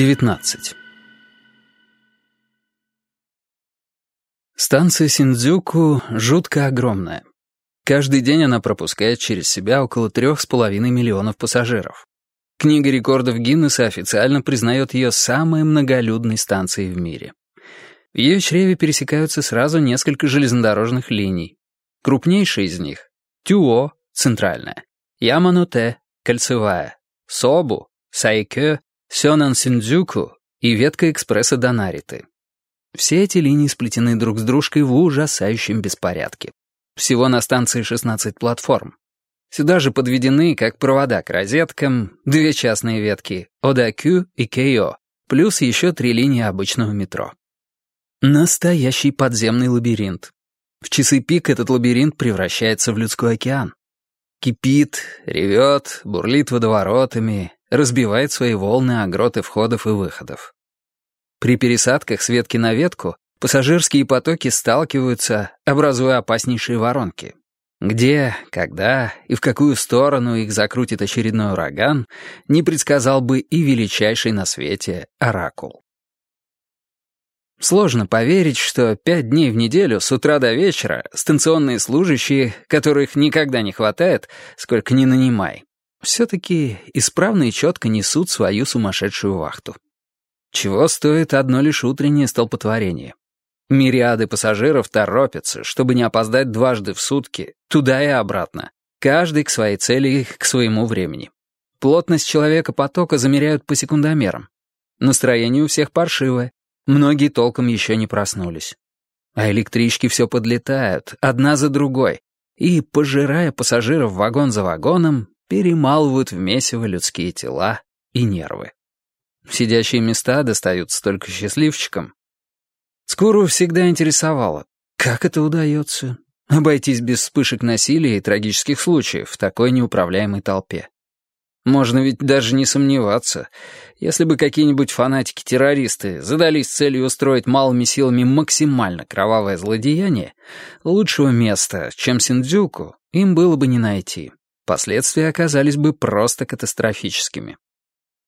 19. Станция Синдзюку жутко огромная. Каждый день она пропускает через себя около трех с половиной миллионов пассажиров. Книга рекордов Гиннесса официально признает ее самой многолюдной станцией в мире. В ее чреве пересекаются сразу несколько железнодорожных линий. Крупнейшая из них — Тюо, центральная, Яманоте, кольцевая, Собу, Сайкё, Сёнан-Синдзюку и ветка экспресса до Нариты. Все эти линии сплетены друг с дружкой в ужасающем беспорядке. Всего на станции 16 платформ. Сюда же подведены, как провода к розеткам, две частные ветки Одакю и Кейо, плюс еще три линии обычного метро. Настоящий подземный лабиринт. В часы пик этот лабиринт превращается в людской океан. Кипит, ревет, бурлит водоворотами, разбивает свои волны о гроты входов и выходов. При пересадках с ветки на ветку пассажирские потоки сталкиваются, образуя опаснейшие воронки. Где, когда и в какую сторону их закрутит очередной ураган, не предсказал бы и величайший на свете оракул. Сложно поверить, что пять дней в неделю с утра до вечера станционные служащие, которых никогда не хватает, сколько ни нанимай, все-таки исправно и четко несут свою сумасшедшую вахту. Чего стоит одно лишь утреннее столпотворение? Мириады пассажиров торопятся, чтобы не опоздать дважды в сутки, туда и обратно, каждый к своей цели к своему времени. Плотность человека потока замеряют по секундомерам. Настроение у всех паршивое, многие толком еще не проснулись. А электрички все подлетают, одна за другой, и, пожирая пассажиров вагон за вагоном, перемалывают в месиво людские тела и нервы. Сидящие места достаются только счастливчикам. Скуру всегда интересовало, как это удается обойтись без вспышек насилия и трагических случаев в такой неуправляемой толпе. Можно ведь даже не сомневаться, если бы какие-нибудь фанатики-террористы задались целью устроить малыми силами максимально кровавое злодеяние, лучшего места, чем Синдзюку, им было бы не найти последствия оказались бы просто катастрофическими.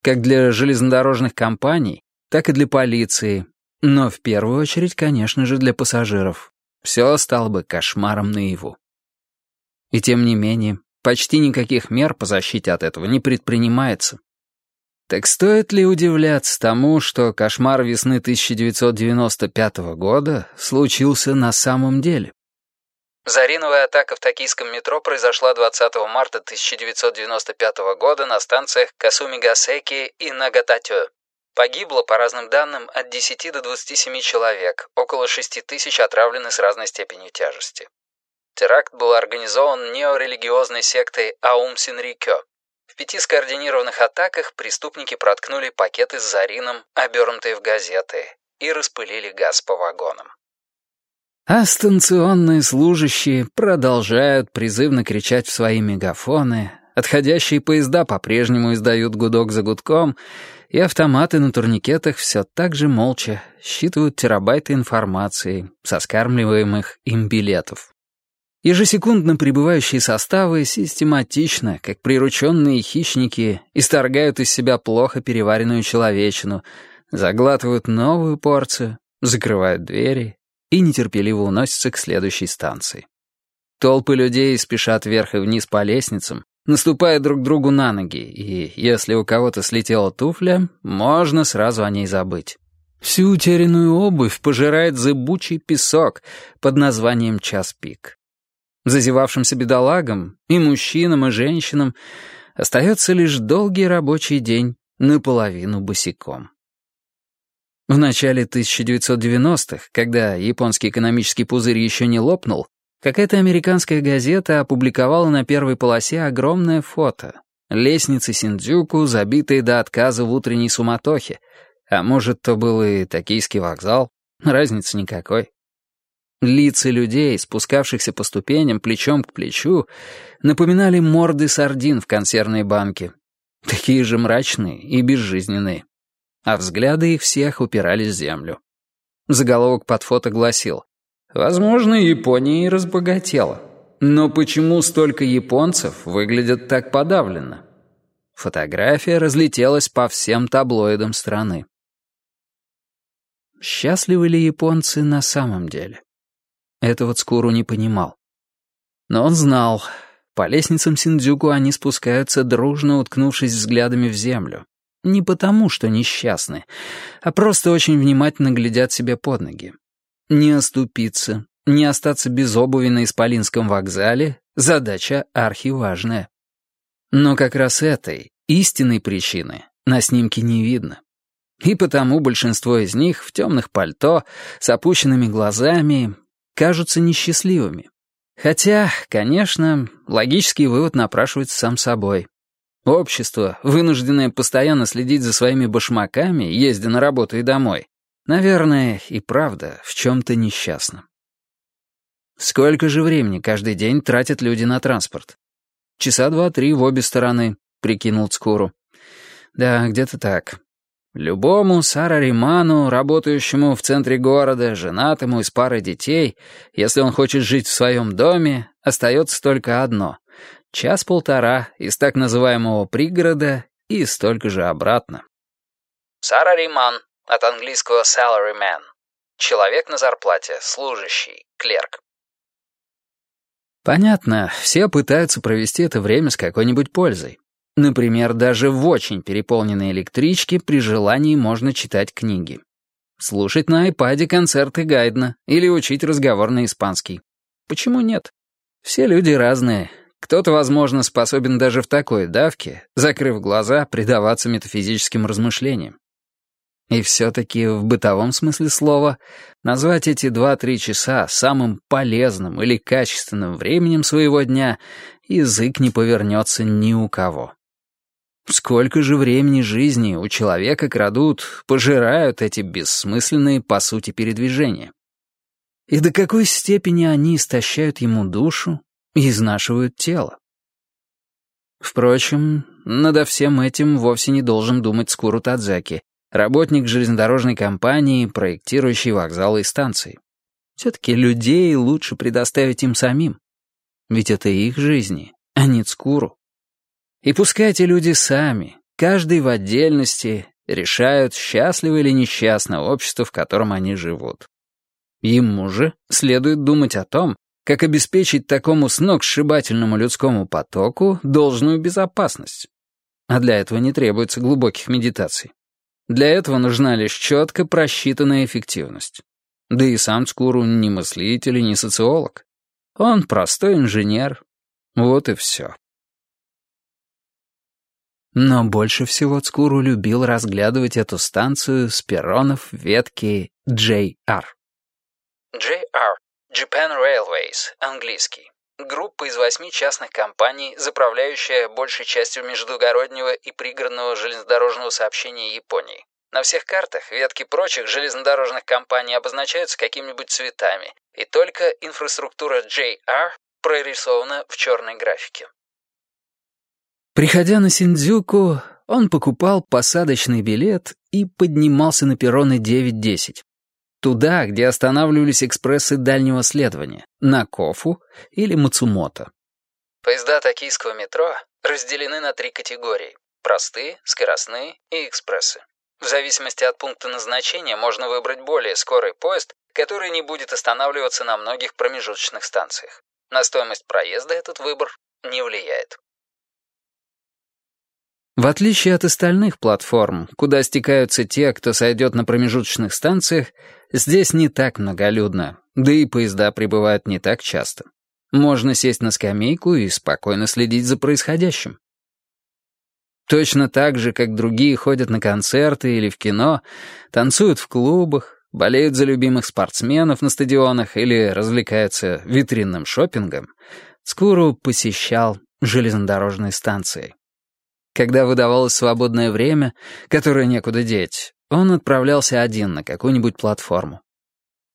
Как для железнодорожных компаний, так и для полиции, но в первую очередь, конечно же, для пассажиров. Все стало бы кошмаром наяву. И тем не менее, почти никаких мер по защите от этого не предпринимается. Так стоит ли удивляться тому, что кошмар весны 1995 года случился на самом деле? Зариновая атака в токийском метро произошла 20 марта 1995 года на станциях Касумигасеки и Нагататё. Погибло, по разным данным, от 10 до 27 человек, около 6 тысяч отравлены с разной степенью тяжести. Теракт был организован неорелигиозной сектой Аум Синрикё. В пяти скоординированных атаках преступники проткнули пакеты с зарином, обернутые в газеты, и распылили газ по вагонам. А станционные служащие продолжают призывно кричать в свои мегафоны, отходящие поезда по-прежнему издают гудок за гудком, и автоматы на турникетах все так же молча считывают терабайты информации со скармливаемых им билетов. Ежесекундно прибывающие составы систематично, как прирученные хищники, исторгают из себя плохо переваренную человечину, заглатывают новую порцию, закрывают двери и нетерпеливо уносятся к следующей станции. Толпы людей спешат вверх и вниз по лестницам, наступая друг другу на ноги, и если у кого-то слетела туфля, можно сразу о ней забыть. Всю утерянную обувь пожирает зыбучий песок под названием «час пик». Зазевавшимся бедолагам, и мужчинам, и женщинам, остается лишь долгий рабочий день наполовину босиком. В начале 1990-х, когда японский экономический пузырь еще не лопнул, какая-то американская газета опубликовала на первой полосе огромное фото. Лестницы Синдзюку, забитые до отказа в утренней суматохе. А может, то был и токийский вокзал. Разницы никакой. Лица людей, спускавшихся по ступеням плечом к плечу, напоминали морды сардин в консервной банке. Такие же мрачные и безжизненные а взгляды их всех упирались в землю. Заголовок под фото гласил «Возможно, Япония и разбогатела. Но почему столько японцев выглядят так подавленно?» Фотография разлетелась по всем таблоидам страны. Счастливы ли японцы на самом деле? Этого Цкуру не понимал. Но он знал, по лестницам Синдзюку они спускаются, дружно уткнувшись взглядами в землю. Не потому, что несчастны, а просто очень внимательно глядят себе под ноги. Не оступиться, не остаться без обуви на Исполинском вокзале — задача архиважная. Но как раз этой, истинной причины, на снимке не видно. И потому большинство из них в темных пальто, с опущенными глазами, кажутся несчастливыми. Хотя, конечно, логический вывод напрашивается сам собой. Общество, вынужденное постоянно следить за своими башмаками, ездя на работу и домой, наверное, и правда в чем-то несчастно. Сколько же времени каждый день тратят люди на транспорт? Часа два-три в обе стороны, прикинул Цкуру. Да, где-то так. Любому сарариману, работающему в центре города, женатому и с парой детей, если он хочет жить в своем доме, остается только одно — час-полтора из так называемого пригорода и столько же обратно. Сарариман, от английского salaryman, человек на зарплате, служащий, клерк. Понятно, все пытаются провести это время с какой-нибудь пользой. Например, даже в очень переполненной электричке при желании можно читать книги. Слушать на айпаде концерты Гайдна или учить разговор на испанский. Почему нет? Все люди разные. Кто-то, возможно, способен даже в такой давке, закрыв глаза, предаваться метафизическим размышлениям. И все-таки в бытовом смысле слова назвать эти два-три часа самым полезным или качественным временем своего дня язык не повернется ни у кого. Сколько же времени жизни у человека крадут, пожирают эти бессмысленные, по сути, передвижения? И до какой степени они истощают ему душу изнашивают тело? Впрочем, надо всем этим вовсе не должен думать Скуру Тадзаки, работник железнодорожной компании, проектирующий вокзалы и станции. Все-таки людей лучше предоставить им самим. Ведь это их жизни, а не Цкуру. И пускай эти люди сами, каждый в отдельности, решают, счастливо или несчастно общество, в котором они живут. Ему же следует думать о том, как обеспечить такому сногсшибательному людскому потоку должную безопасность. А для этого не требуется глубоких медитаций. Для этого нужна лишь четко просчитанная эффективность. Да и сам Скуру не мыслитель и не социолог. Он простой инженер. Вот и все. Но больше всего Цкуру любил разглядывать эту станцию с перронов ветки JR. JR — Japan Railways, английский. Группа из восьми частных компаний, заправляющая большей частью междугороднего и пригородного железнодорожного сообщения Японии. На всех картах ветки прочих железнодорожных компаний обозначаются какими-нибудь цветами, и только инфраструктура JR прорисована в черной графике. Приходя на Синдзюку, он покупал посадочный билет и поднимался на перроны 9-10. Туда, где останавливались экспрессы дальнего следования, на Кофу или Мацумото. Поезда токийского метро разделены на три категории – простые, скоростные и экспрессы. В зависимости от пункта назначения можно выбрать более скорый поезд, который не будет останавливаться на многих промежуточных станциях. На стоимость проезда этот выбор не влияет. В отличие от остальных платформ, куда стекаются те, кто сойдет на промежуточных станциях, здесь не так многолюдно, да и поезда прибывают не так часто. Можно сесть на скамейку и спокойно следить за происходящим. Точно так же, как другие ходят на концерты или в кино, танцуют в клубах, болеют за любимых спортсменов на стадионах или развлекаются витринным шопингом, Скуру посещал железнодорожные станции. Когда выдавалось свободное время, которое некуда деть, он отправлялся один на какую-нибудь платформу.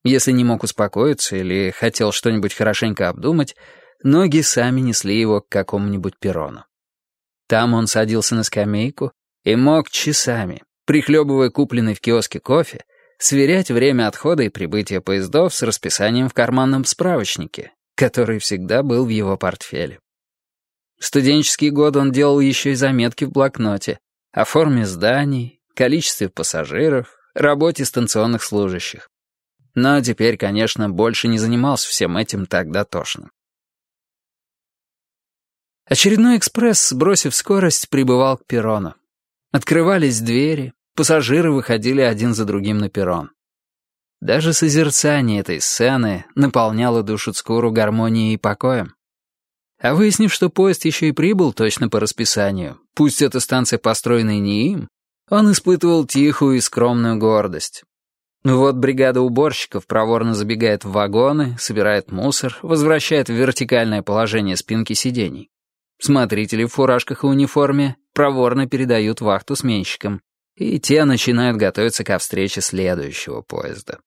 Если не мог успокоиться или хотел что-нибудь хорошенько обдумать, ноги сами несли его к какому-нибудь перрону. Там он садился на скамейку и мог часами, прихлебывая купленный в киоске кофе, сверять время отхода и прибытия поездов с расписанием в карманном справочнике, который всегда был в его портфеле. В студенческие годы он делал еще и заметки в блокноте о форме зданий, количестве пассажиров, работе станционных служащих. Но теперь, конечно, больше не занимался всем этим так дотошно. Очередной экспресс, сбросив скорость, прибывал к перрону. Открывались двери, пассажиры выходили один за другим на перрон. Даже созерцание этой сцены наполняло душу Цкуру гармонией и покоем. А выяснив, что поезд еще и прибыл точно по расписанию, пусть эта станция построена не им, он испытывал тихую и скромную гордость. Вот бригада уборщиков проворно забегает в вагоны, собирает мусор, возвращает в вертикальное положение спинки сидений. Смотрители в фуражках и униформе проворно передают вахту сменщикам, и те начинают готовиться ко встрече следующего поезда.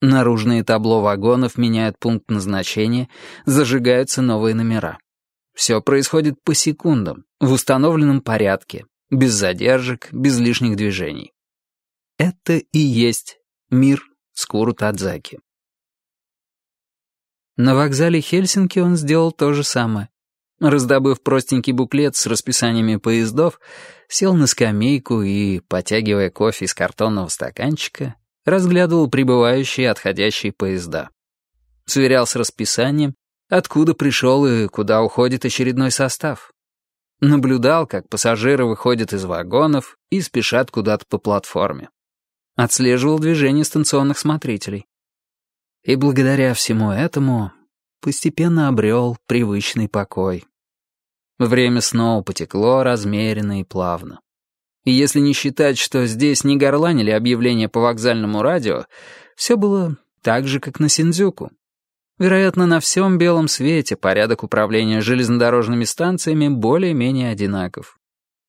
Наружные табло вагонов меняют пункт назначения, зажигаются новые номера. Все происходит по секундам, в установленном порядке, без задержек, без лишних движений. Это и есть мир Скуру Тадзаки. На вокзале Хельсинки он сделал то же самое. Раздобыв простенький буклет с расписаниями поездов, сел на скамейку и, потягивая кофе из картонного стаканчика, разглядывал прибывающие и отходящие поезда. Сверял с расписанием, откуда пришел и куда уходит очередной состав. Наблюдал, как пассажиры выходят из вагонов и спешат куда-то по платформе. Отслеживал движение станционных смотрителей. И благодаря всему этому постепенно обрел привычный покой. Время снова потекло размеренно и плавно. И если не считать, что здесь не горланили объявления по вокзальному радио, все было так же, как на Синдзюку. Вероятно, на всем белом свете порядок управления железнодорожными станциями более-менее одинаков.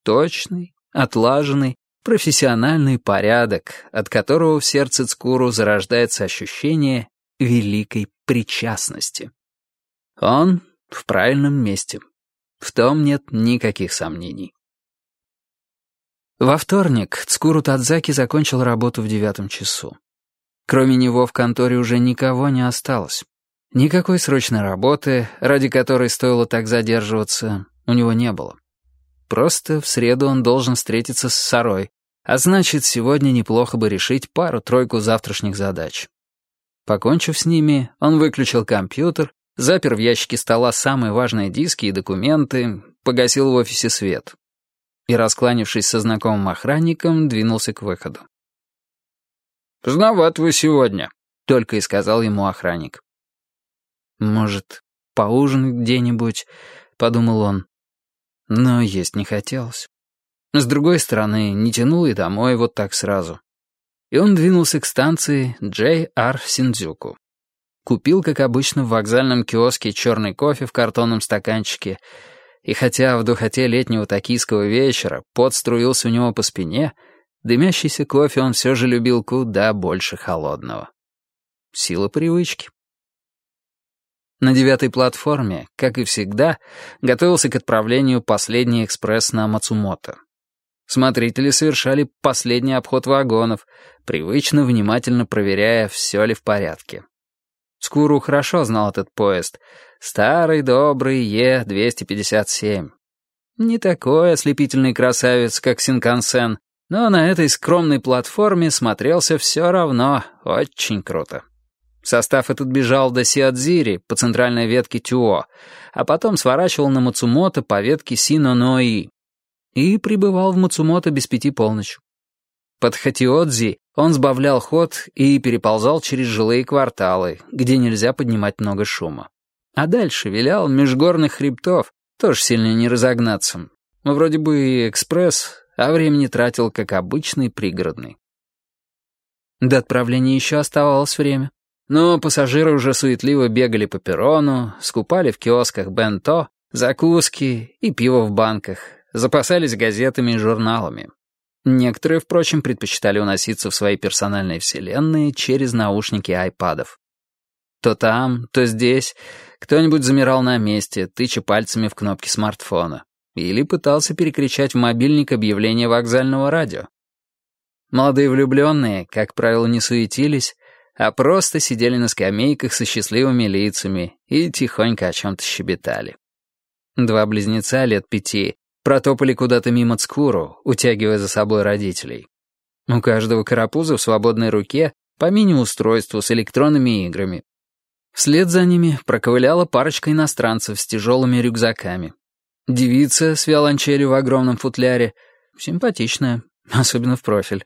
Точный, отлаженный, профессиональный порядок, от которого в сердце Цкуру зарождается ощущение великой причастности. Он в правильном месте. В том нет никаких сомнений. Во вторник Цкуру Тадзаки закончил работу в девятом часу. Кроме него в конторе уже никого не осталось. Никакой срочной работы, ради которой стоило так задерживаться, у него не было. Просто в среду он должен встретиться с Сарой, а значит, сегодня неплохо бы решить пару-тройку завтрашних задач. Покончив с ними, он выключил компьютер, запер в ящике стола самые важные диски и документы, погасил в офисе свет и, раскланившись со знакомым охранником, двинулся к выходу. «Поздноват вы сегодня», — только и сказал ему охранник. «Может, поужинать где-нибудь?» — подумал он. Но есть не хотелось. С другой стороны, не тянул и домой вот так сразу. И он двинулся к станции Джей-Ар Синдзюку. Купил, как обычно, в вокзальном киоске черный кофе в картонном стаканчике — и хотя в духоте летнего токийского вечера пот струился у него по спине, дымящийся кофе он все же любил куда больше холодного. Сила привычки. На девятой платформе, как и всегда, готовился к отправлению последний экспресс на Мацумото. Смотрители совершали последний обход вагонов, привычно внимательно проверяя, все ли в порядке. Скуру хорошо знал этот поезд — Старый добрый Е-257. Не такой ослепительный красавец, как Синкансен, но на этой скромной платформе смотрелся все равно очень круто. Состав этот бежал до Сиадзири по центральной ветке Тюо, а потом сворачивал на Мацумото по ветке Сино-Нои и прибывал в Мацумото без пяти полночь. Под Хатиодзи он сбавлял ход и переползал через жилые кварталы, где нельзя поднимать много шума. А дальше вилял межгорных хребтов, тоже сильно не разогнаться. Вроде бы и экспресс, а времени тратил, как обычный пригородный. До отправления еще оставалось время. Но пассажиры уже суетливо бегали по перрону, скупали в киосках бенто, закуски и пиво в банках, запасались газетами и журналами. Некоторые, впрочем, предпочитали уноситься в свои персональные вселенные через наушники айпадов. То там, то здесь кто-нибудь замирал на месте, тыча пальцами в кнопки смартфона. Или пытался перекричать в мобильник объявление вокзального радио. Молодые влюбленные, как правило, не суетились, а просто сидели на скамейках со счастливыми лицами и тихонько о чем-то щебетали. Два близнеца лет пяти протопали куда-то мимо Цкуру, утягивая за собой родителей. У каждого карапуза в свободной руке по мини-устройству с электронными играми. Вслед за ними проковыляла парочка иностранцев с тяжелыми рюкзаками. Девица с виолончелью в огромном футляре, симпатичная, особенно в профиль.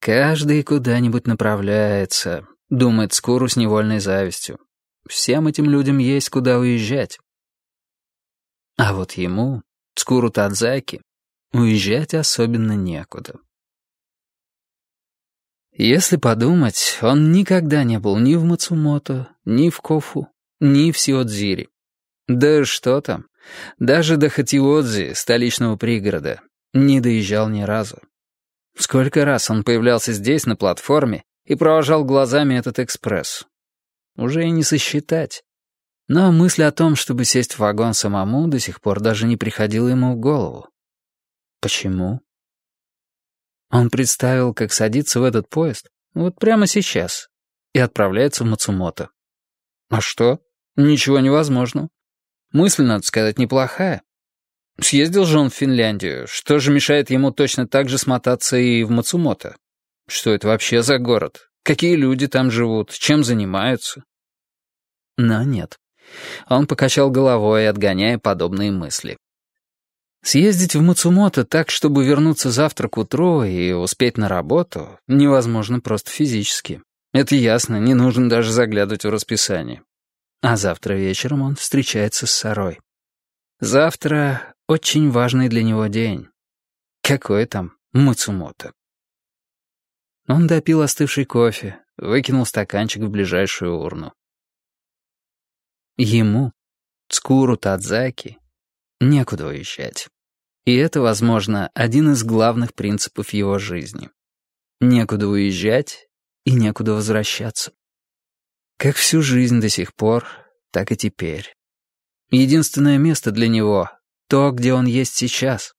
Каждый куда-нибудь направляется, думает Скуру с невольной завистью. Всем этим людям есть куда уезжать. А вот ему, Цкуру Тадзаки, уезжать особенно некуда. Если подумать, он никогда не был ни в Мацумото, ни в Кофу, ни в Сиодзире. Да что там, даже до Хатиодзи, столичного пригорода, не доезжал ни разу. Сколько раз он появлялся здесь, на платформе, и провожал глазами этот экспресс. Уже и не сосчитать. Но мысль о том, чтобы сесть в вагон самому, до сих пор даже не приходила ему в голову. Почему? Он представил, как садится в этот поезд, вот прямо сейчас, и отправляется в Мацумото. А что? Ничего невозможного. Мысль, надо сказать, неплохая. Съездил же он в Финляндию. Что же мешает ему точно так же смотаться и в Мацумото? Что это вообще за город? Какие люди там живут? Чем занимаются? Но нет. Он покачал головой, отгоняя подобные мысли. Съездить в Мацумото так, чтобы вернуться завтра к утру и успеть на работу, невозможно просто физически. Это ясно, не нужно даже заглядывать в расписание. А завтра вечером он встречается с Сарой. Завтра очень важный для него день. Какой там Мацумото? Он допил остывший кофе, выкинул стаканчик в ближайшую урну. Ему, Цкуру Тадзаки, некуда уезжать. И это, возможно, один из главных принципов его жизни. Некуда уезжать и некуда возвращаться. Как всю жизнь до сих пор, так и теперь. Единственное место для него — то, где он есть сейчас.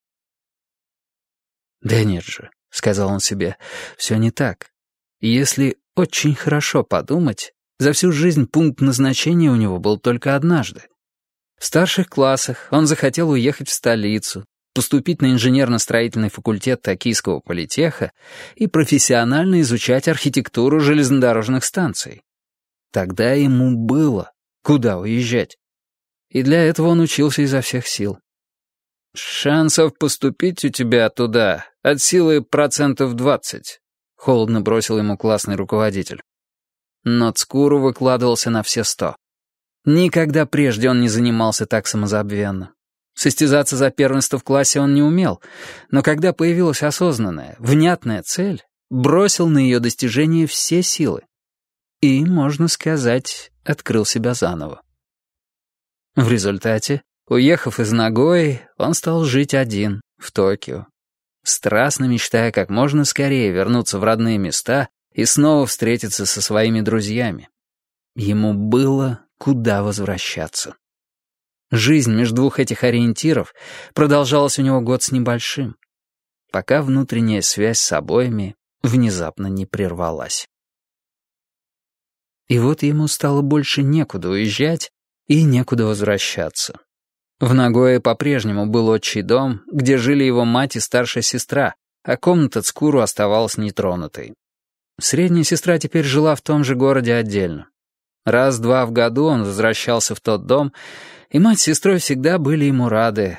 «Да нет же», — сказал он себе, — «все не так. Если очень хорошо подумать, за всю жизнь пункт назначения у него был только однажды. В старших классах он захотел уехать в столицу, поступить на инженерно-строительный факультет Токийского политеха и профессионально изучать архитектуру железнодорожных станций. Тогда ему было куда уезжать. И для этого он учился изо всех сил. «Шансов поступить у тебя туда от силы процентов двадцать», — холодно бросил ему классный руководитель. Но Цкуру выкладывался на все сто. Никогда прежде он не занимался так самозабвенно. Состязаться за первенство в классе он не умел, но когда появилась осознанная, внятная цель, бросил на ее достижение все силы. И, можно сказать, открыл себя заново. В результате, уехав из Нагои, он стал жить один, в Токио, страстно мечтая как можно скорее вернуться в родные места и снова встретиться со своими друзьями. Ему было куда возвращаться. Жизнь между двух этих ориентиров продолжалась у него год с небольшим, пока внутренняя связь с обоими внезапно не прервалась. И вот ему стало больше некуда уезжать и некуда возвращаться. В Нагое по-прежнему был отчий дом, где жили его мать и старшая сестра, а комната Цкуру оставалась нетронутой. Средняя сестра теперь жила в том же городе отдельно. Раз-два в году он возвращался в тот дом, и мать с сестрой всегда были ему рады.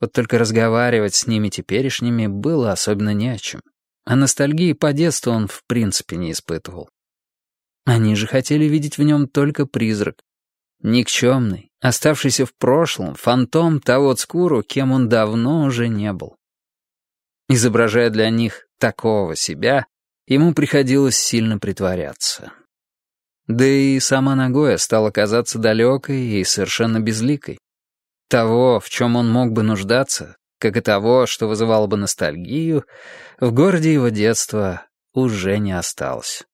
Вот только разговаривать с ними теперешними было особенно не о чем. А ностальгии по детству он в принципе не испытывал. Они же хотели видеть в нем только призрак. Никчемный, оставшийся в прошлом, фантом того Цкуру, кем он давно уже не был. Изображая для них такого себя, ему приходилось сильно притворяться. Да и сама Нагоя стала казаться далекой и совершенно безликой. Того, в чем он мог бы нуждаться, как и того, что вызывало бы ностальгию, в городе его детства уже не осталось.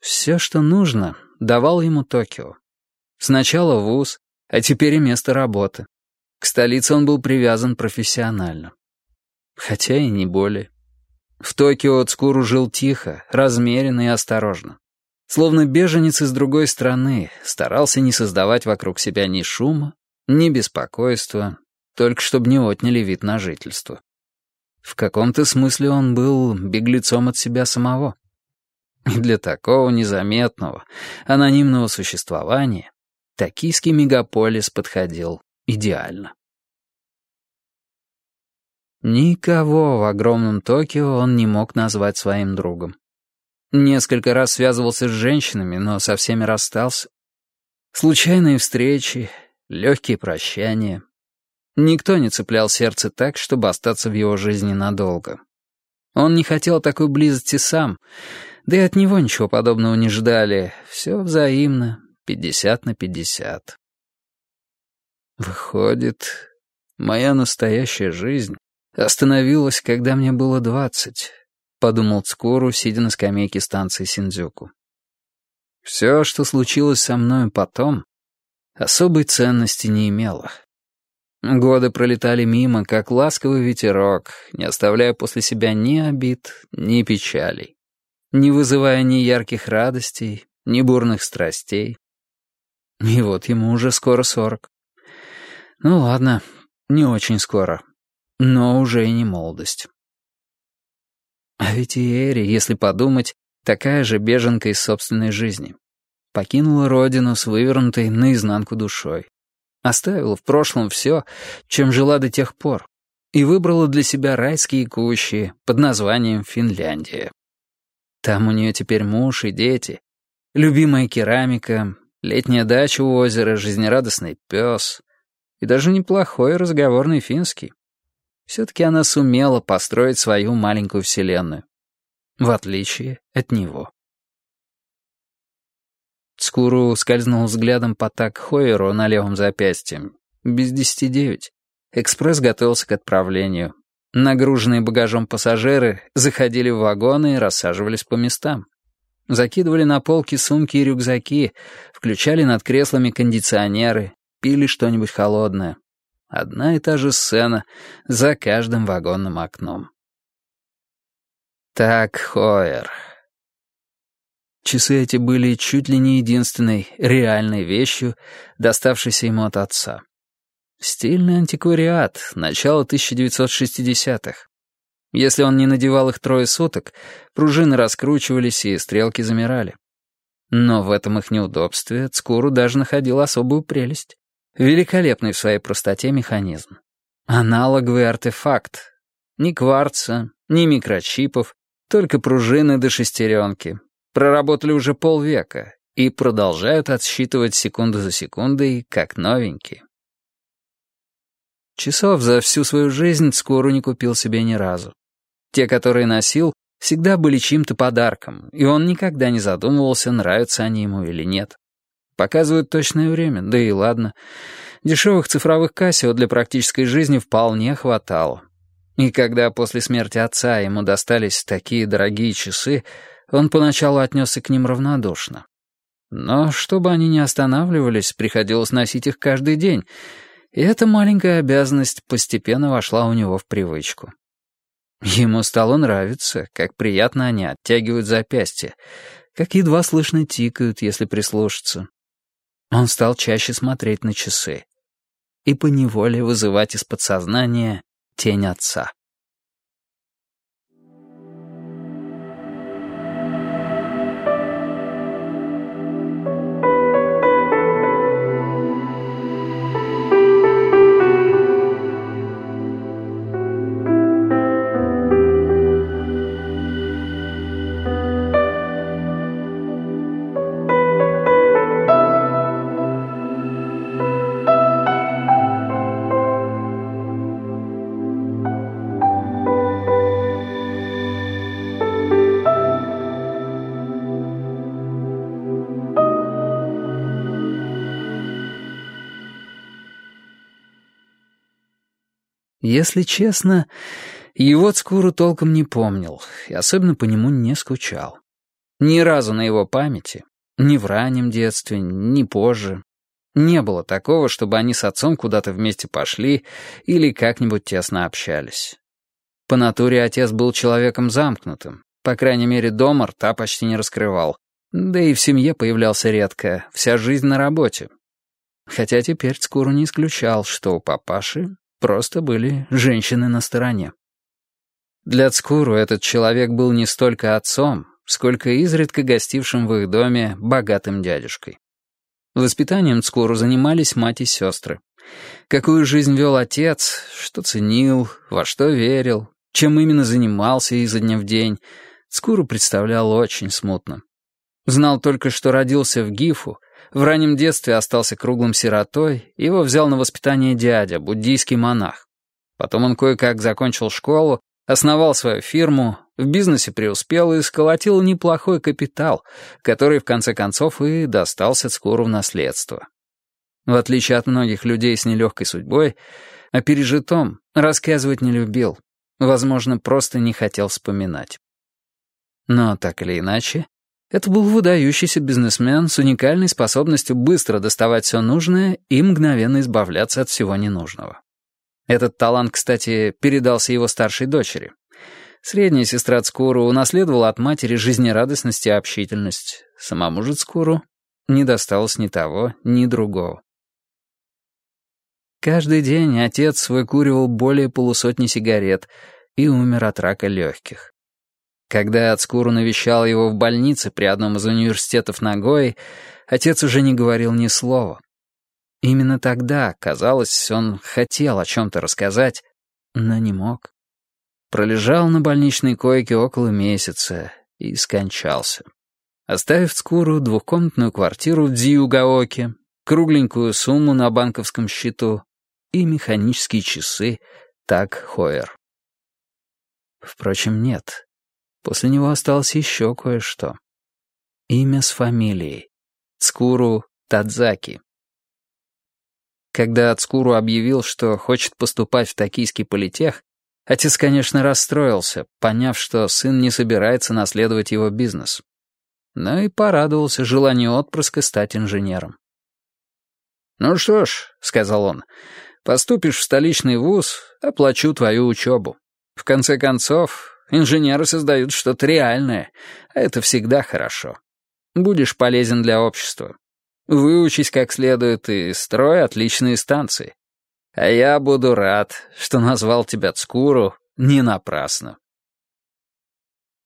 Все, что нужно, давал ему Токио. Сначала вуз, а теперь и место работы. К столице он был привязан профессионально. Хотя и не более. В Токио Цкуру жил тихо, размеренно и осторожно. Словно беженец из другой страны, старался не создавать вокруг себя ни шума, ни беспокойства, только чтобы не отняли вид на жительство. В каком-то смысле он был беглецом от себя самого. И для такого незаметного, анонимного существования токийский мегаполис подходил идеально. Никого в огромном Токио он не мог назвать своим другом. Несколько раз связывался с женщинами, но со всеми расстался. Случайные встречи, легкие прощания. Никто не цеплял сердце так, чтобы остаться в его жизни надолго. Он не хотел такой близости сам, да и от него ничего подобного не ждали. Все взаимно, пятьдесят на пятьдесят. Выходит, моя настоящая жизнь остановилась, когда мне было двадцать, подумал Цкуру, сидя на скамейке станции Синдзюку. Все, что случилось со мной потом, особой ценности не имело. Годы пролетали мимо, как ласковый ветерок, не оставляя после себя ни обид, ни печалей, не вызывая ни ярких радостей, ни бурных страстей. И вот ему уже скоро сорок. Ну ладно, не очень скоро, но уже и не молодость. А ведь и Эри, если подумать, такая же беженка из собственной жизни. Покинула родину с вывернутой наизнанку душой. Оставила в прошлом все, чем жила до тех пор, и выбрала для себя райские кущи под названием Финляндия. Там у нее теперь муж и дети, любимая керамика, летняя дача у озера, жизнерадостный пес и даже неплохой разговорный финский. Все-таки она сумела построить свою маленькую вселенную, в отличие от него. Скуру скользнул взглядом по так Хойеру на левом запястье. Без десяти девять. Экспресс готовился к отправлению. Нагруженные багажом пассажиры заходили в вагоны и рассаживались по местам. Закидывали на полки сумки и рюкзаки, включали над креслами кондиционеры, пили что-нибудь холодное. Одна и та же сцена за каждым вагонным окном. Так, Хойер, Часы эти были чуть ли не единственной реальной вещью, доставшейся ему от отца. Стильный антиквариат, начало 1960-х. Если он не надевал их трое суток, пружины раскручивались и стрелки замирали. Но в этом их неудобстве Цкуру даже находил особую прелесть. Великолепный в своей простоте механизм. Аналоговый артефакт. Ни кварца, ни микрочипов, только пружины до шестеренки, проработали уже полвека и продолжают отсчитывать секунду за секундой, как новенькие. Часов за всю свою жизнь Скору не купил себе ни разу. Те, которые носил, всегда были чьим-то подарком, и он никогда не задумывался, нравятся они ему или нет. Показывают точное время, да и ладно. Дешевых цифровых кассио для практической жизни вполне хватало. И когда после смерти отца ему достались такие дорогие часы, он поначалу отнесся к ним равнодушно. Но чтобы они не останавливались, приходилось носить их каждый день, и эта маленькая обязанность постепенно вошла у него в привычку. Ему стало нравиться, как приятно они оттягивают запястья, как едва слышно тикают, если прислушаться. Он стал чаще смотреть на часы и поневоле вызывать из подсознания тень отца. Если честно, его Цкуру толком не помнил и особенно по нему не скучал. Ни разу на его памяти, ни в раннем детстве, ни позже, не было такого, чтобы они с отцом куда-то вместе пошли или как-нибудь тесно общались. По натуре отец был человеком замкнутым, по крайней мере, дома рта почти не раскрывал, да и в семье появлялся редко, вся жизнь на работе. Хотя теперь Цкуру не исключал, что у папаши просто были женщины на стороне. Для Цкуру этот человек был не столько отцом, сколько изредка гостившим в их доме богатым дядюшкой. Воспитанием Цкуру занимались мать и сестры. Какую жизнь вел отец, что ценил, во что верил, чем именно занимался изо дня в день, Цкуру представлял очень смутно. Знал только, что родился в Гифу, в раннем детстве остался круглым сиротой, его взял на воспитание дядя, буддийский монах. Потом он кое-как закончил школу, основал свою фирму, в бизнесе преуспел и сколотил неплохой капитал, который в конце концов и достался Цкуру в наследство. В отличие от многих людей с нелегкой судьбой, о пережитом рассказывать не любил, возможно, просто не хотел вспоминать. Но так или иначе, это был выдающийся бизнесмен с уникальной способностью быстро доставать все нужное и мгновенно избавляться от всего ненужного. Этот талант, кстати, передался его старшей дочери. Средняя сестра Цкуру унаследовала от матери жизнерадостность и общительность. Самому же Цкуру не досталось ни того, ни другого. Каждый день отец выкуривал более полусотни сигарет и умер от рака легких. Когда Ацкуру навещал его в больнице при одном из университетов Нагои, отец уже не говорил ни слова. Именно тогда, казалось, он хотел о чем-то рассказать, но не мог. Пролежал на больничной койке около месяца и скончался. Оставив Цкуру двухкомнатную квартиру в Дзиугаоке, кругленькую сумму на банковском счету и механические часы Так Хойер. Впрочем, нет. После него осталось еще кое-что. Имя с фамилией. Цкуру Тадзаки. Когда Цкуру объявил, что хочет поступать в токийский политех, отец, конечно, расстроился, поняв, что сын не собирается наследовать его бизнес. Но и порадовался желанию отпрыска стать инженером. «Ну что ж», — сказал он, — «поступишь в столичный вуз, оплачу твою учебу. В конце концов, Инженеры создают что-то реальное, а это всегда хорошо. Будешь полезен для общества. Выучись как следует и строй отличные станции. А я буду рад, что назвал тебя Цкуру не напрасно.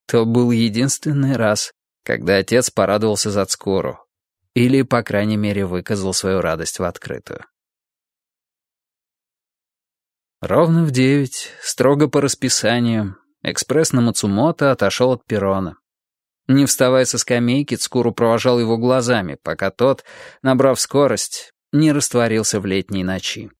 То был единственный раз, когда отец порадовался за Цкуру. Или, по крайней мере, выказал свою радость в открытую. Ровно в девять, строго по расписанию, Экспресс на Мацумото отошел от перрона. Не вставая со скамейки, Цкуру провожал его глазами, пока тот, набрав скорость, не растворился в летней ночи.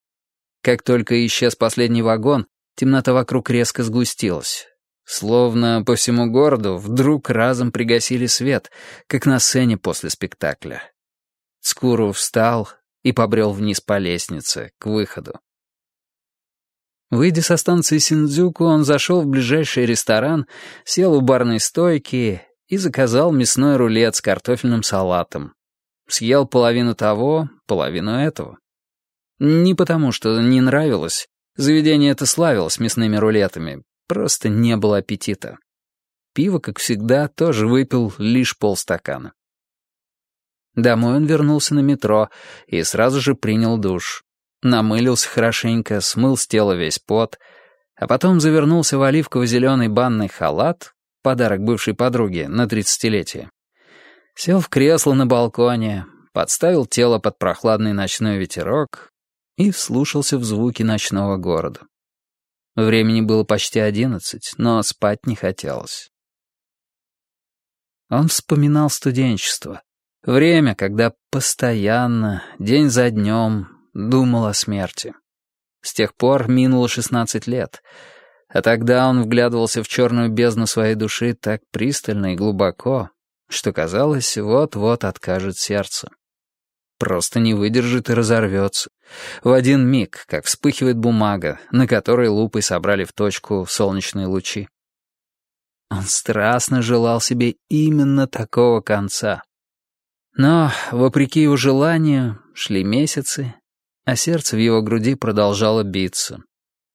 Как только исчез последний вагон, темнота вокруг резко сгустилась. Словно по всему городу вдруг разом пригасили свет, как на сцене после спектакля. Цкуру встал и побрел вниз по лестнице, к выходу. Выйдя со станции Синдзюку, он зашел в ближайший ресторан, сел у барной стойки и заказал мясной рулет с картофельным салатом. Съел половину того, половину этого. Не потому, что не нравилось. Заведение это славилось мясными рулетами. Просто не было аппетита. Пиво, как всегда, тоже выпил лишь полстакана. Домой он вернулся на метро и сразу же принял душ. Намылился хорошенько, смыл с тела весь пот, а потом завернулся в оливково-зеленый банный халат, подарок бывшей подруге на тридцатилетие. Сел в кресло на балконе, подставил тело под прохладный ночной ветерок и вслушался в звуки ночного города. Времени было почти одиннадцать, но спать не хотелось. Он вспоминал студенчество. Время, когда постоянно, день за днем, думал о смерти. С тех пор минуло шестнадцать лет, а тогда он вглядывался в черную бездну своей души так пристально и глубоко, что казалось, вот-вот откажет сердце. Просто не выдержит и разорвется. В один миг, как вспыхивает бумага, на которой лупой собрали в точку солнечные лучи. Он страстно желал себе именно такого конца. Но, вопреки его желанию, шли месяцы, а сердце в его груди продолжало биться.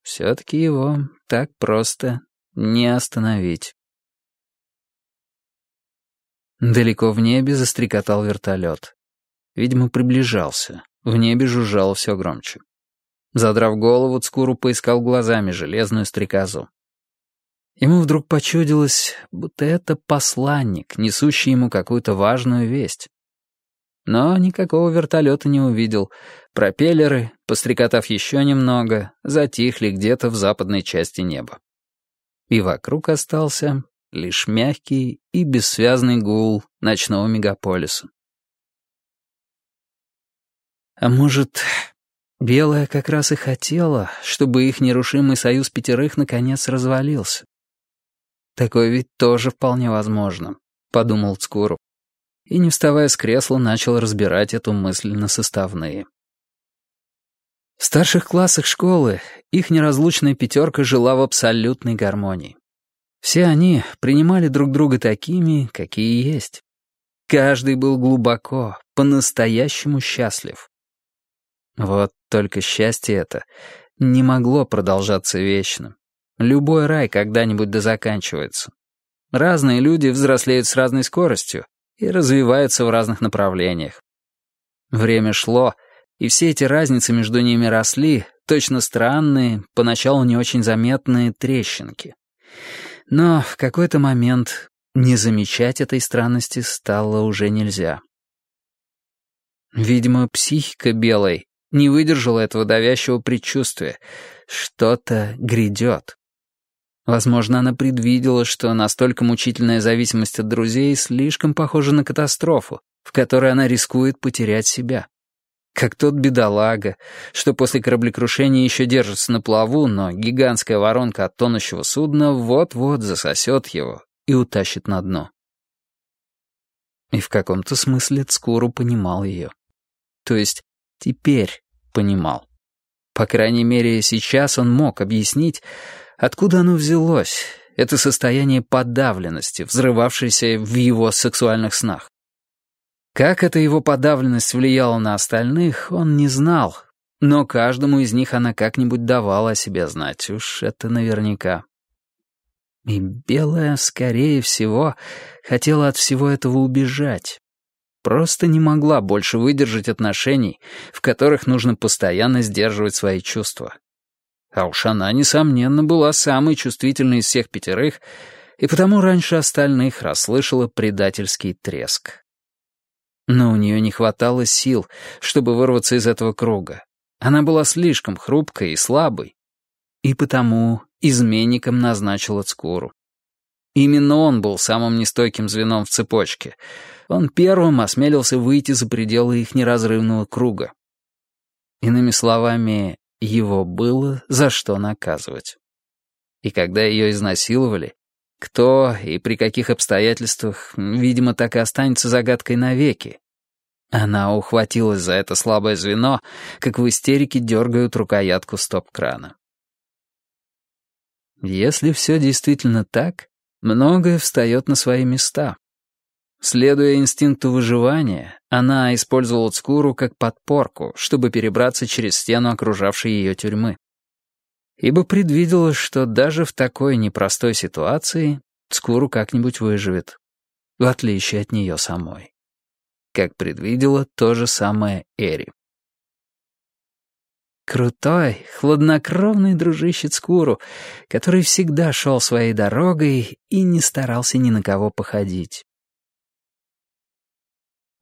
Все-таки его так просто не остановить. Далеко в небе застрекотал вертолет. Видимо, приближался. В небе жужжало все громче. Задрав голову, Цкуру поискал глазами железную стрекозу. Ему вдруг почудилось, будто это посланник, несущий ему какую-то важную весть. Но никакого вертолета не увидел. Пропеллеры, пострекотав еще немного, затихли где-то в западной части неба. И вокруг остался лишь мягкий и бессвязный гул ночного мегаполиса. А может, Белая как раз и хотела, чтобы их нерушимый союз пятерых наконец развалился. Такое ведь тоже вполне возможно, подумал Цкуру. И, не вставая с кресла, начал разбирать эту мысль на составные. В старших классах школы их неразлучная пятерка жила в абсолютной гармонии. Все они принимали друг друга такими, какие есть. Каждый был глубоко, по-настоящему счастлив. Вот только счастье это не могло продолжаться вечно. Любой рай когда-нибудь да заканчивается. Разные люди взрослеют с разной скоростью и развиваются в разных направлениях. Время шло, и все эти разницы между ними росли, точно странные, поначалу не очень заметные трещинки. Но в какой-то момент не замечать этой странности стало уже нельзя. Видимо, психика Белой не выдержала этого давящего предчувствия. Что-то грядет. Возможно, она предвидела, что настолько мучительная зависимость от друзей слишком похожа на катастрофу, в которой она рискует потерять себя. Как тот бедолага, что после кораблекрушения еще держится на плаву, но гигантская воронка от тонущего судна вот-вот засосет его и утащит на дно. И в каком-то смысле Цкуру понимал ее. То есть теперь понимал. По крайней мере, сейчас он мог объяснить, откуда оно взялось, это состояние подавленности, взрывавшееся в его сексуальных снах. Как эта его подавленность влияла на остальных, он не знал, но каждому из них она как-нибудь давала о себе знать, уж это наверняка. И Белая, скорее всего, хотела от всего этого убежать. Просто не могла больше выдержать отношений, в которых нужно постоянно сдерживать свои чувства. А уж она, несомненно, была самой чувствительной из всех пятерых, и потому раньше остальных расслышала предательский треск. Но у нее не хватало сил, чтобы вырваться из этого круга. Она была слишком хрупкой и слабой. И потому изменником назначила Цкуру. Именно он был самым нестойким звеном в цепочке. Он первым осмелился выйти за пределы их неразрывного круга. Иными словами, его было за что наказывать. И когда ее изнасиловали, кто и при каких обстоятельствах, видимо, так и останется загадкой навеки. Она ухватилась за это слабое звено, как в истерике дергают рукоятку стоп-крана. Если все действительно так, многое встает на свои места. Следуя инстинкту выживания, она использовала Цкуру как подпорку, чтобы перебраться через стену окружавшей ее тюрьмы ибо предвидела, что даже в такой непростой ситуации Цкуру как-нибудь выживет, в отличие от нее самой. Как предвидела то же самое Эри. Крутой, хладнокровный дружище Цкуру, который всегда шел своей дорогой и не старался ни на кого походить.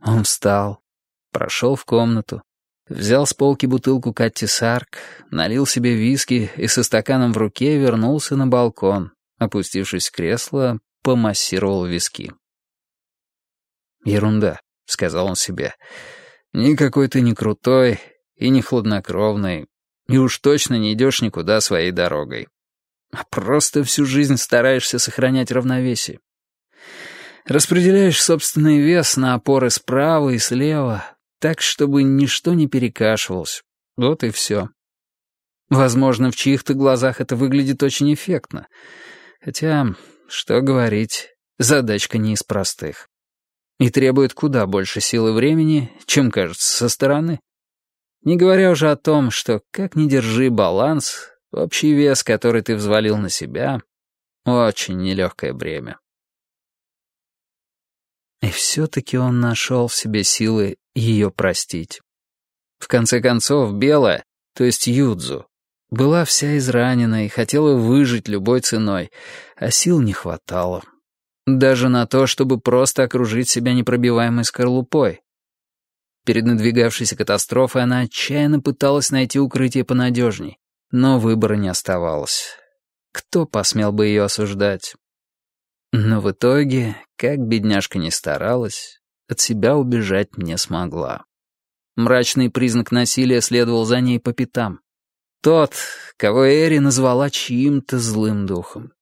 Он встал, прошел в комнату, Взял с полки бутылку Катти Сарк, налил себе виски и со стаканом в руке вернулся на балкон. Опустившись в кресло, помассировал виски. «Ерунда», — сказал он себе. «Никакой ты не крутой и не хладнокровный, и уж точно не идешь никуда своей дорогой. А просто всю жизнь стараешься сохранять равновесие. Распределяешь собственный вес на опоры справа и слева, так, чтобы ничто не перекашивалось. Вот и все. Возможно, в чьих-то глазах это выглядит очень эффектно. Хотя, что говорить, задачка не из простых. И требует куда больше сил и времени, чем кажется со стороны. Не говоря уже о том, что, как ни держи баланс, общий вес, который ты взвалил на себя, очень нелегкое бремя. И все-таки он нашел в себе силы ее простить. В конце концов, Белая, то есть Юдзу, была вся изранена и хотела выжить любой ценой, а сил не хватало. Даже на то, чтобы просто окружить себя непробиваемой скорлупой. Перед надвигавшейся катастрофой она отчаянно пыталась найти укрытие понадежней, но выбора не оставалось. Кто посмел бы ее осуждать? Но в итоге, как бедняжка не старалась, от себя убежать не смогла. Мрачный признак насилия следовал за ней по пятам. Тот, кого Эри назвала чьим-то злым духом.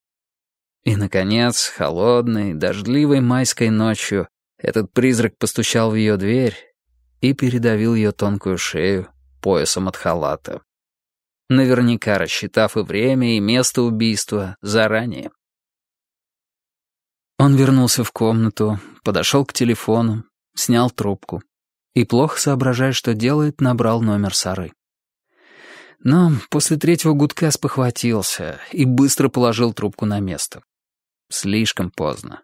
И, наконец, холодной, дождливой майской ночью этот призрак постучал в ее дверь и передавил ее тонкую шею поясом от халата. Наверняка рассчитав и время, и место убийства заранее. Он вернулся в комнату, подошел к телефону, снял трубку и, плохо соображая, что делает, набрал номер Сары. Но после третьего гудка спохватился и быстро положил трубку на место. Слишком поздно.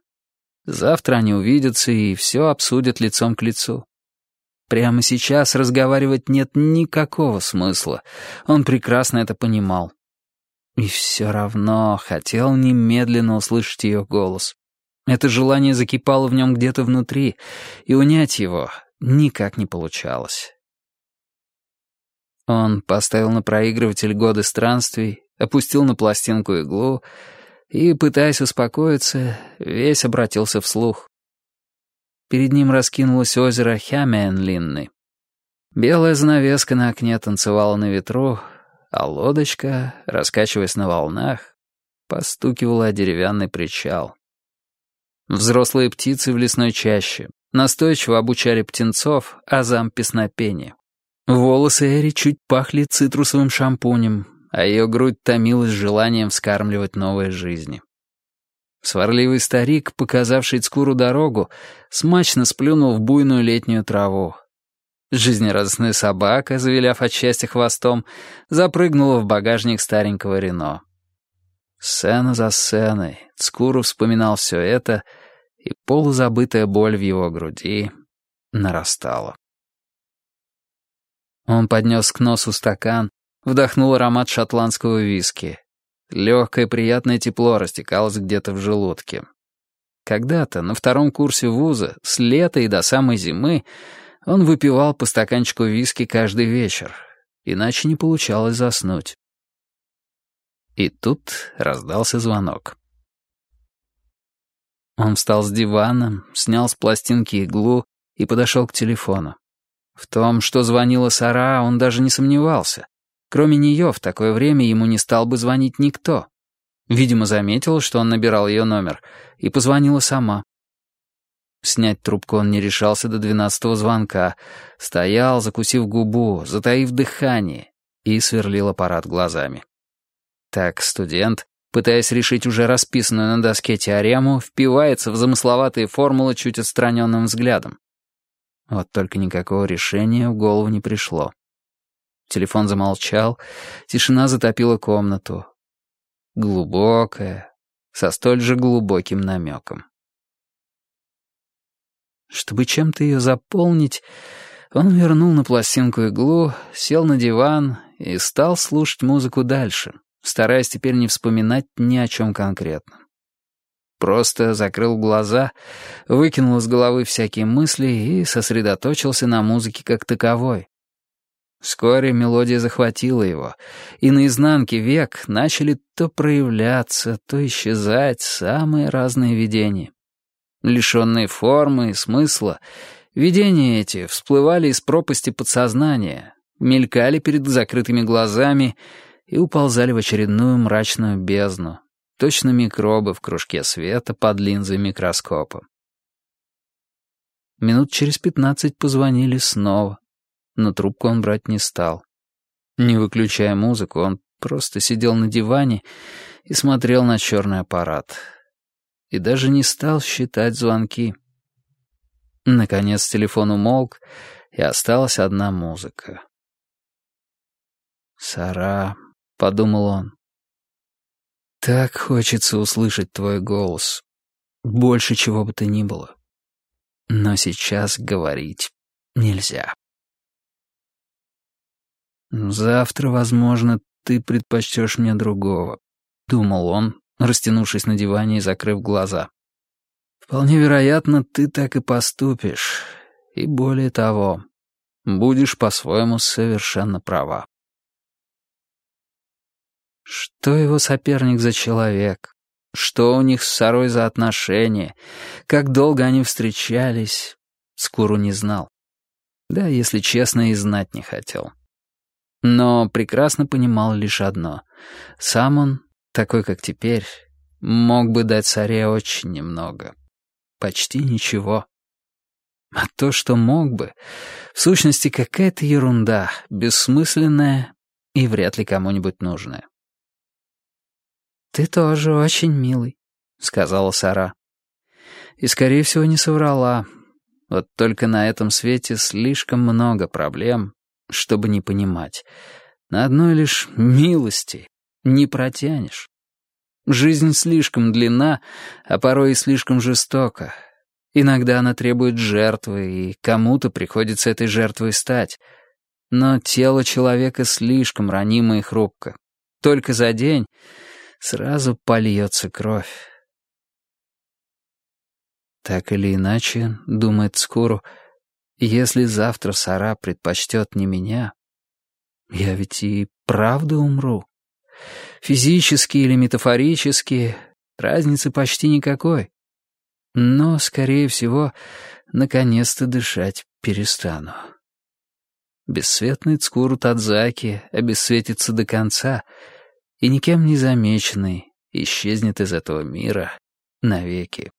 Завтра они увидятся и все обсудят лицом к лицу. Прямо сейчас разговаривать нет никакого смысла. Он прекрасно это понимал. И все равно хотел немедленно услышать ее голос. Это желание закипало в нем где-то внутри, и унять его никак не получалось. Он поставил на проигрыватель «Годы странствий», опустил на пластинку иглу и, пытаясь успокоиться, весь обратился вслух. Перед ним раскинулось озеро Хямиенлинны. Белая занавеска на окне танцевала на ветру, а лодочка, раскачиваясь на волнах, постукивала о деревянный причал. Взрослые птицы в лесной чаще настойчиво обучали птенцов азам песнопения. Волосы Эри чуть пахли цитрусовым шампунем, а ее грудь томилась желанием вскармливать новые жизни. Сварливый старик, показавший Цкуру дорогу, смачно сплюнул в буйную летнюю траву. Жизнерадостная собака, завиляв от счастья хвостом, запрыгнула в багажник старенького Рено. Сцена за сценой. Цкуру вспоминал все это, и полузабытая боль в его груди нарастала. Он поднес к носу стакан, вдохнул аромат шотландского виски. Легкое приятное тепло растекалось где-то в желудке. Когда-то, на втором курсе вуза, с лета и до самой зимы, он выпивал по стаканчику виски каждый вечер, иначе не получалось заснуть. И тут раздался звонок. Он встал с дивана, снял с пластинки иглу и подошел к телефону. В том, что звонила Сара, он даже не сомневался. Кроме нее, в такое время ему не стал бы звонить никто. Видимо, заметила, что он набирал ее номер, и позвонила сама. Снять трубку он не решался до двенадцатого звонка. Стоял, закусив губу, затаив дыхание, и сверлил аппарат глазами. Так студент, пытаясь решить уже расписанную на доске теорему, впивается в замысловатые формулы чуть отстраненным взглядом. Вот только никакого решения в голову не пришло. Телефон замолчал, тишина затопила комнату. Глубокая, со столь же глубоким намеком. Чтобы чем-то ее заполнить, он вернул на пластинку иглу, сел на диван и стал слушать музыку дальше стараясь теперь не вспоминать ни о чем конкретном. Просто закрыл глаза, выкинул из головы всякие мысли и сосредоточился на музыке как таковой. Вскоре мелодия захватила его, и на изнанке век начали то проявляться, то исчезать самые разные видения. Лишенные формы и смысла, видения эти всплывали из пропасти подсознания, мелькали перед закрытыми глазами — и уползали в очередную мрачную бездну, точно микробы в кружке света под линзой микроскопа. Минут через пятнадцать позвонили снова, но трубку он брать не стал. Не выключая музыку, он просто сидел на диване и смотрел на черный аппарат. И даже не стал считать звонки. Наконец телефон умолк, и осталась одна музыка. «Сара», — подумал он. «Так хочется услышать твой голос. Больше чего бы то ни было. Но сейчас говорить нельзя». «Завтра, возможно, ты предпочтешь мне другого», — думал он, растянувшись на диване и закрыв глаза. «Вполне вероятно, ты так и поступишь. И более того, будешь по-своему совершенно права». Что его соперник за человек? Что у них с Сарой за отношения? Как долго они встречались? Скуру не знал. Да, если честно, и знать не хотел. Но прекрасно понимал лишь одно. Сам он, такой как теперь, мог бы дать Саре очень немного. Почти ничего. А то, что мог бы, в сущности, какая-то ерунда, бессмысленная и вряд ли кому-нибудь нужная. «Ты тоже очень милый», — сказала Сара. И, скорее всего, не соврала. Вот только на этом свете слишком много проблем, чтобы не понимать. На одной лишь милости не протянешь. Жизнь слишком длинна, а порой и слишком жестока. Иногда она требует жертвы, и кому-то приходится этой жертвой стать. Но тело человека слишком ранимо и хрупко. Только за день сразу польется кровь. Так или иначе, думает Скуру, если завтра Сара предпочтет не меня, я ведь и правда умру. Физически или метафорически, разницы почти никакой. Но, скорее всего, наконец-то дышать перестану. Бесцветный Цкуру Тадзаки обесцветится до конца — и никем не замеченный исчезнет из этого мира навеки.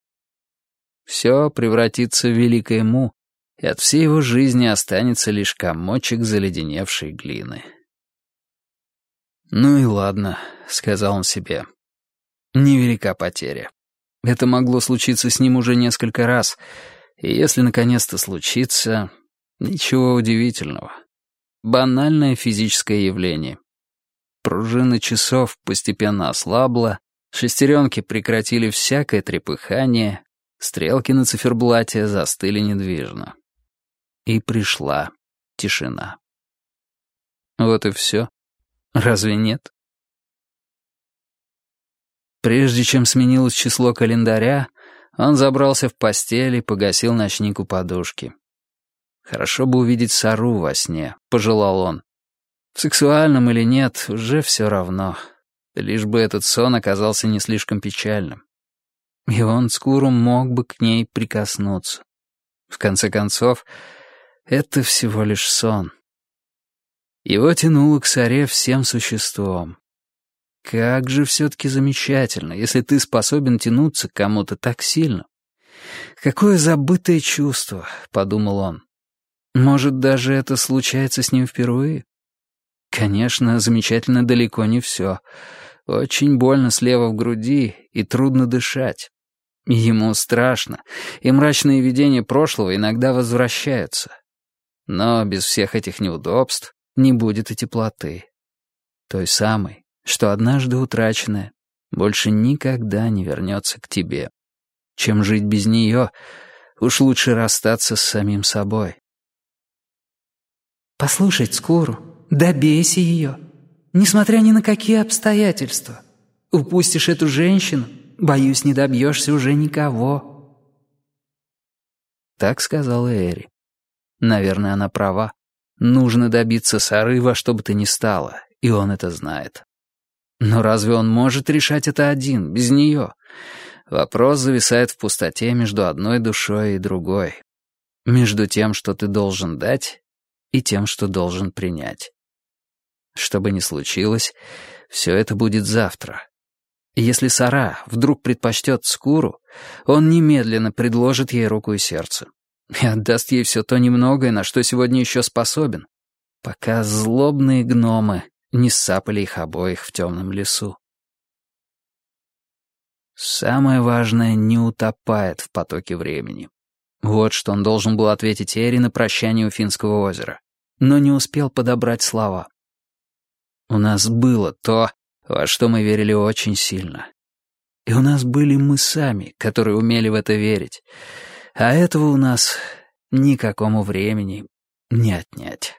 Все превратится в великое му, и от всей его жизни останется лишь комочек заледеневшей глины. «Ну и ладно», — сказал он себе. «Невелика потеря. Это могло случиться с ним уже несколько раз, и если наконец-то случится, ничего удивительного. Банальное физическое явление. Пружина часов постепенно ослабла, шестеренки прекратили всякое трепыхание, стрелки на циферблате застыли недвижно. И пришла тишина. Вот и все. Разве нет? Прежде чем сменилось число календаря, он забрался в постель и погасил ночник у подушки. «Хорошо бы увидеть Сару во сне», — пожелал он. Сексуальным или нет, уже все равно. Лишь бы этот сон оказался не слишком печальным. И он скоро мог бы к ней прикоснуться. В конце концов, это всего лишь сон. Его тянуло к Саре всем существом. Как же все-таки замечательно, если ты способен тянуться к кому-то так сильно. Какое забытое чувство, — подумал он. Может, даже это случается с ним впервые? Конечно, замечательно далеко не все. Очень больно слева в груди и трудно дышать. Ему страшно, и мрачные видения прошлого иногда возвращаются. Но без всех этих неудобств не будет и теплоты. Той самой, что однажды утраченная, больше никогда не вернется к тебе. Чем жить без нее, уж лучше расстаться с самим собой. «Послушай, Скуру», Добейся ее, несмотря ни на какие обстоятельства. Упустишь эту женщину, боюсь, не добьешься уже никого». Так сказала Эри. Наверное, она права. Нужно добиться Сары во что бы то ни стало, и он это знает. Но разве он может решать это один, без нее? Вопрос зависает в пустоте между одной душой и другой. Между тем, что ты должен дать, и тем, что должен принять. Что бы ни случилось, все это будет завтра. Если Сара вдруг предпочтет Скуру, он немедленно предложит ей руку и сердце. И отдаст ей все то немногое, на что сегодня еще способен, пока злобные гномы не сапали их обоих в темном лесу. Самое важное не утопает в потоке времени. Вот что он должен был ответить Эри на прощание у Финского озера, но не успел подобрать слова. У нас было то, во что мы верили очень сильно. И у нас были мы сами, которые умели в это верить. А этого у нас никакому времени не отнять.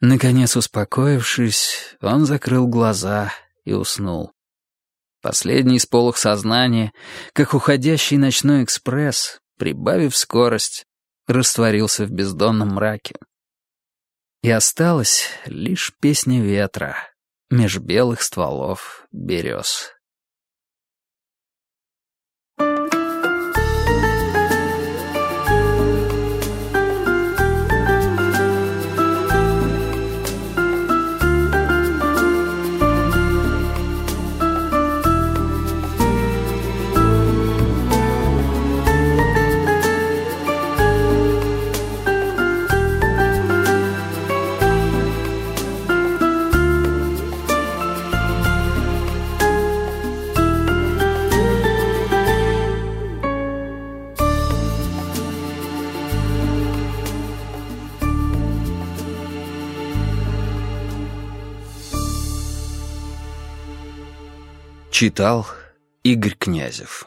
Наконец успокоившись, он закрыл глаза и уснул. Последний сполох сознания, как уходящий ночной экспресс, прибавив скорость, растворился в бездонном мраке. И осталась лишь песня ветра меж белых стволов берез. Читал Игорь Князев